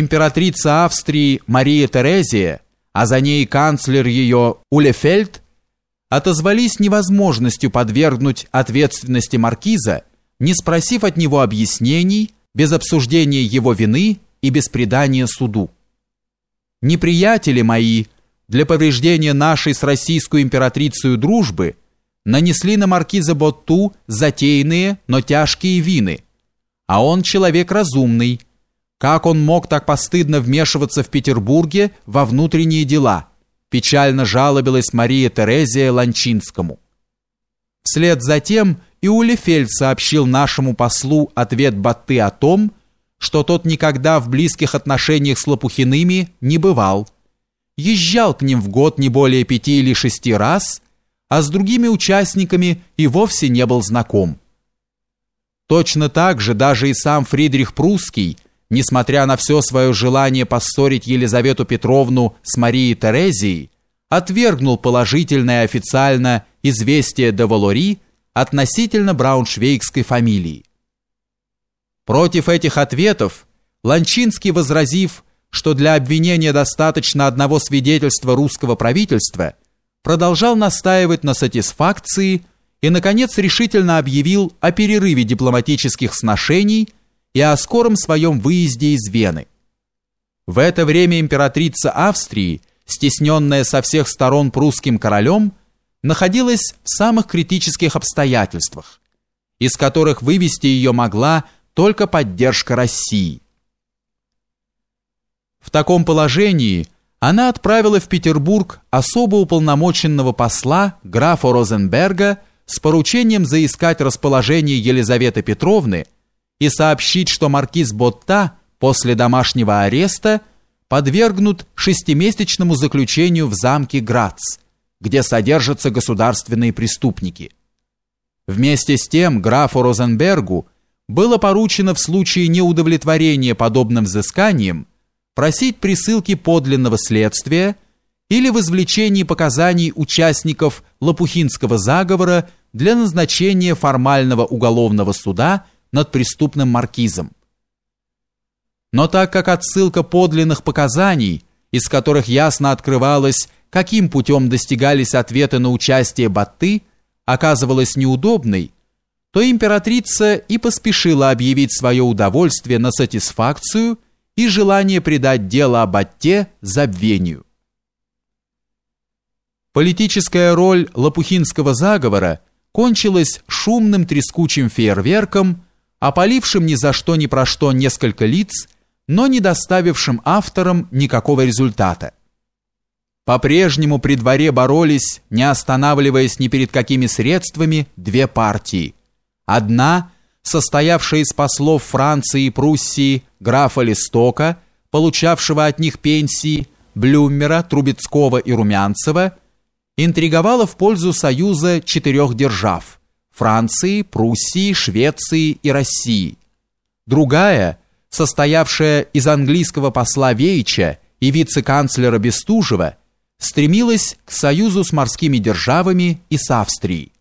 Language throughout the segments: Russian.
императрица Австрии Мария Терезия, а за ней канцлер ее Улефельд, отозвались невозможностью подвергнуть ответственности маркиза, не спросив от него объяснений, без обсуждения его вины и без предания суду. Неприятели мои, для повреждения нашей с российской императрицей дружбы, нанесли на маркиза Ботту затейные, но тяжкие вины, а он человек разумный. Как он мог так постыдно вмешиваться в Петербурге во внутренние дела? Печально жалобилась Мария Терезия Ланчинскому. Вслед за тем и Улефельд сообщил нашему послу ответ Батты о том, что тот никогда в близких отношениях с Лопухиными не бывал. Езжал к ним в год не более пяти или шести раз, а с другими участниками и вовсе не был знаком. Точно так же даже и сам Фридрих Прусский, несмотря на все свое желание поссорить Елизавету Петровну с Марией Терезией, отвергнул положительное официально известие де Валори относительно брауншвейгской фамилии. Против этих ответов Ланчинский, возразив, что для обвинения достаточно одного свидетельства русского правительства, продолжал настаивать на сатисфакции и, наконец, решительно объявил о перерыве дипломатических сношений и о скором своем выезде из Вены. В это время императрица Австрии, стесненная со всех сторон прусским королем, находилась в самых критических обстоятельствах, из которых вывести ее могла только поддержка России. В таком положении она отправила в Петербург особо уполномоченного посла графа Розенберга с поручением заискать расположение Елизаветы Петровны и сообщить, что маркиз Ботта после домашнего ареста подвергнут шестимесячному заключению в замке Грац, где содержатся государственные преступники. Вместе с тем графу Розенбергу было поручено в случае неудовлетворения подобным взысканием просить присылки подлинного следствия или в извлечении показаний участников Лопухинского заговора для назначения формального уголовного суда над преступным маркизом. Но так как отсылка подлинных показаний, из которых ясно открывалось, каким путем достигались ответы на участие Батты, оказывалась неудобной, то императрица и поспешила объявить свое удовольствие на сатисфакцию и желание придать дело об Атте забвению. Политическая роль Лопухинского заговора кончилась шумным трескучим фейерверком, опалившим ни за что ни про что несколько лиц, но не доставившим авторам никакого результата. По-прежнему при дворе боролись, не останавливаясь ни перед какими средствами, две партии – Одна, состоявшая из послов Франции и Пруссии, графа Листока, получавшего от них пенсии, Блюмера, Трубецкого и Румянцева, интриговала в пользу союза четырех держав – Франции, Пруссии, Швеции и России. Другая, состоявшая из английского посла Вейча и вице-канцлера Бестужева, стремилась к союзу с морскими державами и с Австрией.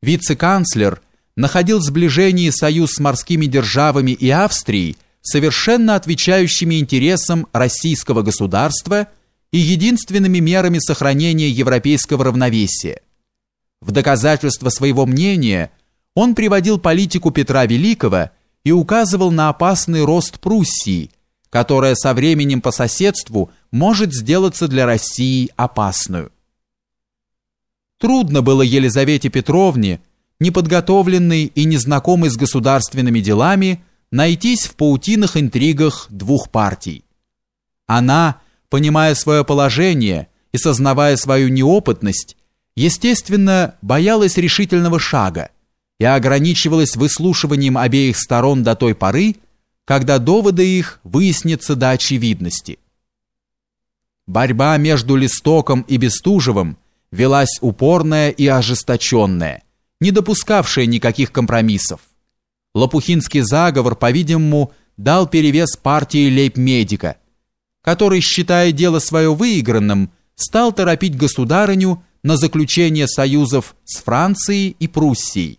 Вице-канцлер – находил сближение союз с морскими державами и Австрией, совершенно отвечающими интересам российского государства и единственными мерами сохранения европейского равновесия. В доказательство своего мнения он приводил политику Петра Великого и указывал на опасный рост Пруссии, которая со временем по соседству может сделаться для России опасную. Трудно было Елизавете Петровне неподготовленный и незнакомый с государственными делами, найтись в паутинных интригах двух партий. Она, понимая свое положение и сознавая свою неопытность, естественно, боялась решительного шага и ограничивалась выслушиванием обеих сторон до той поры, когда доводы их выяснятся до очевидности. Борьба между Листоком и Бестужевым велась упорная и ожесточенная – не допускавшая никаких компромиссов. Лопухинский заговор, по-видимому, дал перевес партии лейб-медика, который, считая дело свое выигранным, стал торопить государыню на заключение союзов с Францией и Пруссией,